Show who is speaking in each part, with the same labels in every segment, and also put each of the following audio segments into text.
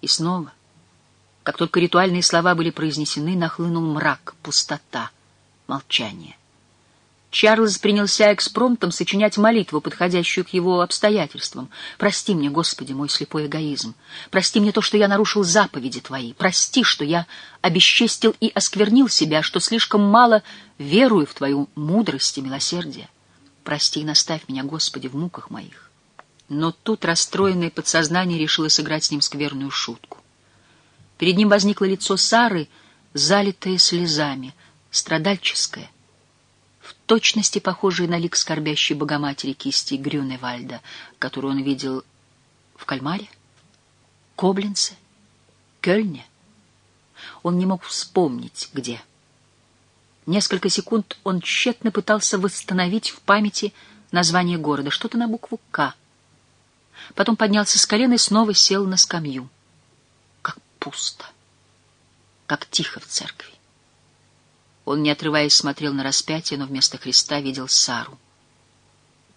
Speaker 1: И снова, как только ритуальные слова были произнесены, нахлынул мрак, пустота, молчание. Чарльз принялся экспромтом сочинять молитву, подходящую к его обстоятельствам. «Прости мне, Господи, мой слепой эгоизм. Прости мне то, что я нарушил заповеди Твои. Прости, что я обесчестил и осквернил себя, что слишком мало верую в Твою мудрость и милосердие. Прости и наставь меня, Господи, в муках моих». Но тут расстроенное подсознание решило сыграть с ним скверную шутку. Перед ним возникло лицо Сары, залитое слезами, страдальческое — в точности похожие на лик скорбящей Богоматери кисти Грюневальда, которую он видел в Кальмаре, Коблинце, Кёльне. Он не мог вспомнить, где. Несколько секунд он тщетно пытался восстановить в памяти название города, что-то на букву «К». Потом поднялся с колена и снова сел на скамью. Как пусто, как тихо в церкви. Он, не отрываясь, смотрел на распятие, но вместо Христа видел Сару.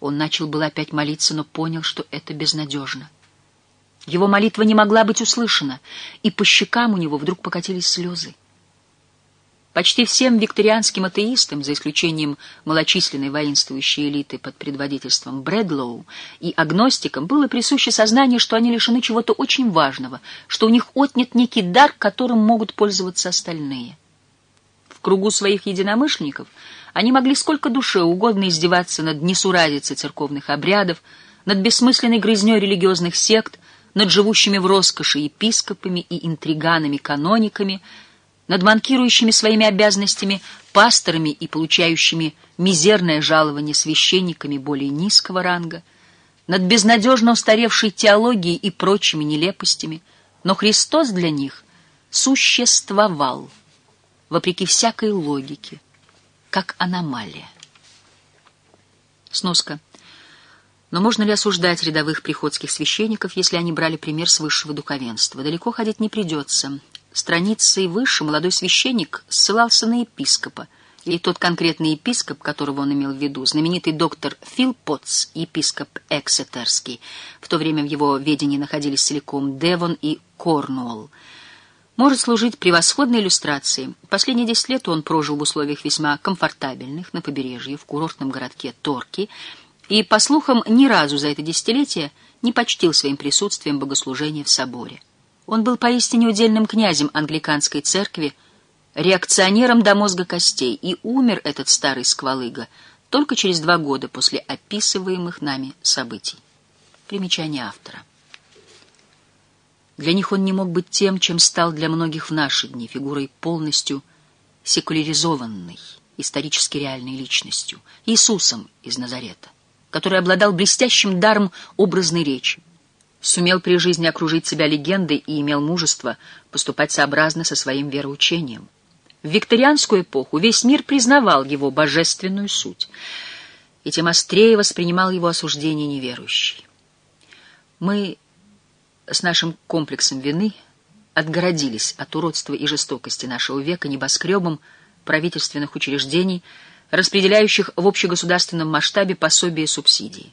Speaker 1: Он начал было опять молиться, но понял, что это безнадежно. Его молитва не могла быть услышана, и по щекам у него вдруг покатились слезы. Почти всем викторианским атеистам, за исключением малочисленной воинствующей элиты под предводительством Брэдлоу, и агностикам было присуще сознание, что они лишены чего-то очень важного, что у них отнят некий дар, которым могут пользоваться остальные — кругу своих единомышленников они могли сколько душе угодно издеваться над несуразицей церковных обрядов, над бессмысленной грызней религиозных сект, над живущими в роскоши епископами и интриганами-канониками, над манкирующими своими обязанностями пасторами и получающими мизерное жалование священниками более низкого ранга, над безнадежно устаревшей теологией и прочими нелепостями, но Христос для них существовал — вопреки всякой логике, как аномалия. Сноска. Но можно ли осуждать рядовых приходских священников, если они брали пример с высшего духовенства? Далеко ходить не придется. Страницей выше молодой священник ссылался на епископа, и тот конкретный епископ, которого он имел в виду, знаменитый доктор Фил Потц, епископ Эксетерский, в то время в его ведении находились целиком Девон и Корнуолл, может служить превосходной иллюстрацией. Последние десять лет он прожил в условиях весьма комфортабельных на побережье, в курортном городке Торки, и, по слухам, ни разу за это десятилетие не почтил своим присутствием богослужения в соборе. Он был поистине удельным князем англиканской церкви, реакционером до мозга костей, и умер этот старый сквалыга только через два года после описываемых нами событий. Примечание автора. Для них он не мог быть тем, чем стал для многих в наши дни, фигурой полностью секуляризованной, исторически реальной личностью, Иисусом из Назарета, который обладал блестящим даром образной речи, сумел при жизни окружить себя легендой и имел мужество поступать сообразно со своим вероучением. В викторианскую эпоху весь мир признавал его божественную суть, и тем острее воспринимал его осуждение неверующий. Мы с нашим комплексом вины отгородились от уродства и жестокости нашего века небоскребом правительственных учреждений, распределяющих в общегосударственном масштабе пособия и субсидии.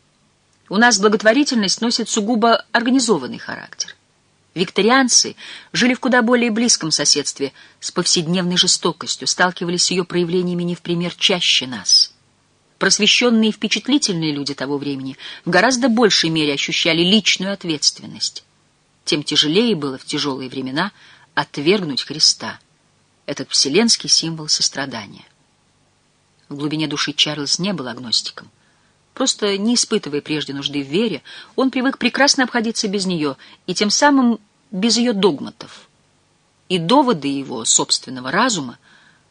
Speaker 1: У нас благотворительность носит сугубо организованный характер. Викторианцы жили в куда более близком соседстве с повседневной жестокостью, сталкивались с ее проявлениями не в пример чаще нас. Просвещенные и впечатлительные люди того времени в гораздо большей мере ощущали личную ответственность тем тяжелее было в тяжелые времена отвергнуть Христа, этот вселенский символ сострадания. В глубине души Чарльз не был агностиком. Просто не испытывая прежде нужды в вере, он привык прекрасно обходиться без нее и тем самым без ее догматов. И доводы его собственного разума,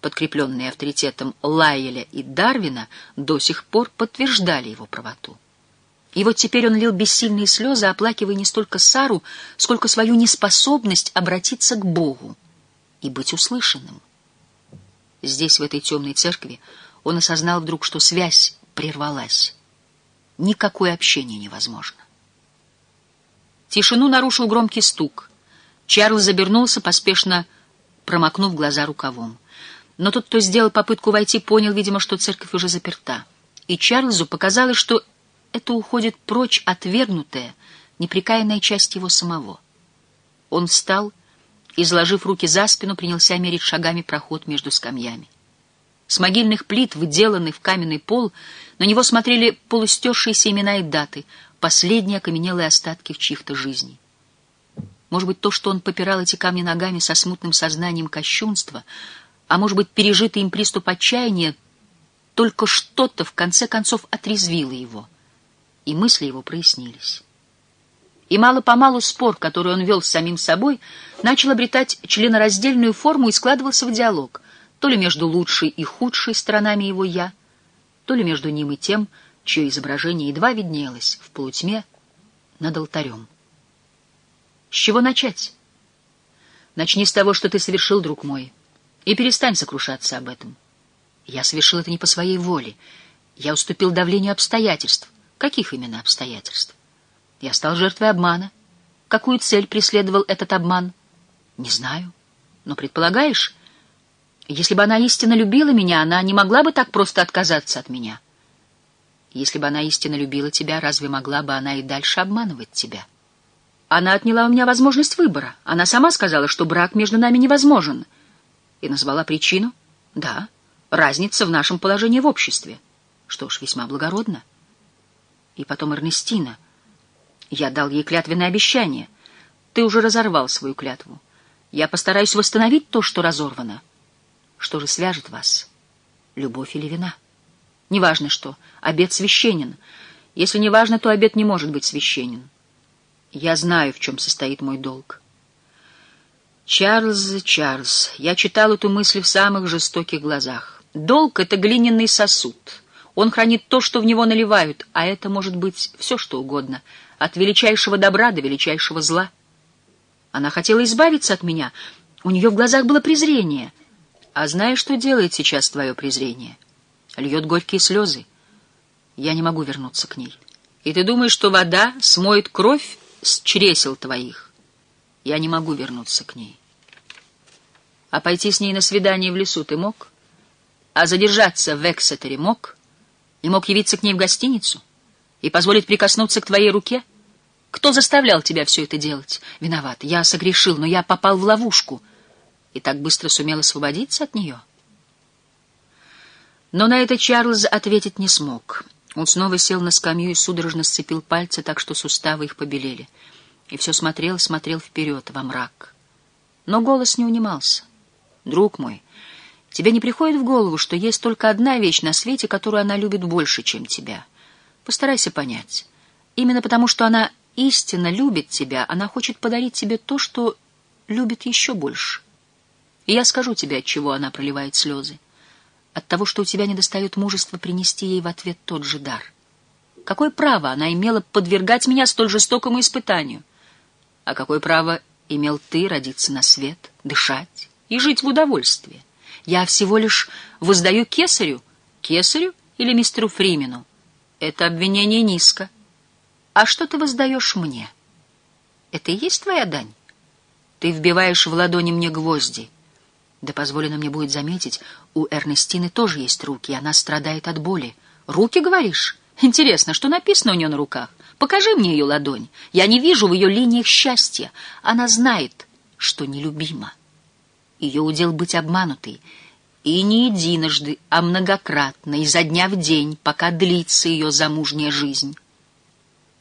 Speaker 1: подкрепленные авторитетом Лайеля и Дарвина, до сих пор подтверждали его правоту. И вот теперь он лил бессильные слезы, оплакивая не столько Сару, сколько свою неспособность обратиться к Богу и быть услышанным. Здесь, в этой темной церкви, он осознал вдруг, что связь прервалась. Никакое общение невозможно. Тишину нарушил громкий стук. Чарльз забернулся, поспешно промокнув глаза рукавом. Но тот, кто сделал попытку войти, понял, видимо, что церковь уже заперта. И Чарльзу показалось, что это уходит прочь отвергнутая, неприкаянная часть его самого. Он встал и, сложив руки за спину, принялся мерить шагами проход между скамьями. С могильных плит, выделанный в каменный пол, на него смотрели полустершиеся имена и даты, последние окаменелые остатки в чьих-то жизней. Может быть, то, что он попирал эти камни ногами со смутным сознанием кощунства, а может быть, пережитый им приступ отчаяния, только что-то в конце концов отрезвило его, и мысли его прояснились. И мало-помалу спор, который он вел с самим собой, начал обретать членораздельную форму и складывался в диалог, то ли между лучшей и худшей сторонами его «я», то ли между ним и тем, чье изображение едва виднелось в полутьме над алтарем. С чего начать? Начни с того, что ты совершил, друг мой, и перестань сокрушаться об этом. Я совершил это не по своей воле. Я уступил давлению обстоятельств. Каких именно обстоятельств? Я стал жертвой обмана. Какую цель преследовал этот обман? Не знаю. Но предполагаешь, если бы она истинно любила меня, она не могла бы так просто отказаться от меня. Если бы она истинно любила тебя, разве могла бы она и дальше обманывать тебя? Она отняла у меня возможность выбора. Она сама сказала, что брак между нами невозможен. И назвала причину? Да, разница в нашем положении в обществе. Что ж, весьма благородно. И потом Эрнестина — я дал ей клятвенное обещание. Ты уже разорвал свою клятву. Я постараюсь восстановить то, что разорвано. Что же свяжет вас? Любовь или вина? Неважно что, обед священен. Если не важно, то обед не может быть священен. Я знаю, в чем состоит мой долг. Чарльз, Чарльз, я читал эту мысль в самых жестоких глазах. Долг — это глиняный сосуд. Он хранит то, что в него наливают, а это может быть все, что угодно — от величайшего добра до величайшего зла. Она хотела избавиться от меня. У нее в глазах было презрение. А знаешь, что делает сейчас твое презрение? Льет горькие слезы. Я не могу вернуться к ней. И ты думаешь, что вода смоет кровь с чресел твоих? Я не могу вернуться к ней. А пойти с ней на свидание в лесу ты мог? А задержаться в Эксетере мог? И мог явиться к ней в гостиницу? И позволить прикоснуться к твоей руке? Кто заставлял тебя все это делать? Виноват, я согрешил, но я попал в ловушку. И так быстро сумел освободиться от нее. Но на это Чарльз ответить не смог. Он снова сел на скамью и судорожно сцепил пальцы, так что суставы их побелели. И все смотрел, смотрел вперед, во мрак. Но голос не унимался. «Друг мой, тебе не приходит в голову, что есть только одна вещь на свете, которую она любит больше, чем тебя? Постарайся понять. Именно потому, что она истинно любит тебя, она хочет подарить тебе то, что любит еще больше. И я скажу тебе, от чего она проливает слезы. От того, что у тебя недостает мужества принести ей в ответ тот же дар. Какое право она имела подвергать меня столь жестокому испытанию? А какое право имел ты родиться на свет, дышать и жить в удовольствии? Я всего лишь воздаю кесарю, кесарю или мистеру Фримену. Это обвинение низко. А что ты воздаешь мне? Это и есть твоя дань? Ты вбиваешь в ладони мне гвозди. Да позволено мне будет заметить, у Эрнестины тоже есть руки, и она страдает от боли. Руки, говоришь? Интересно, что написано у нее на руках? Покажи мне ее ладонь. Я не вижу в ее линиях счастья. Она знает, что нелюбима. Ее удел быть обманутой. И не единожды, а многократно, изо дня в день, пока длится ее замужняя жизнь.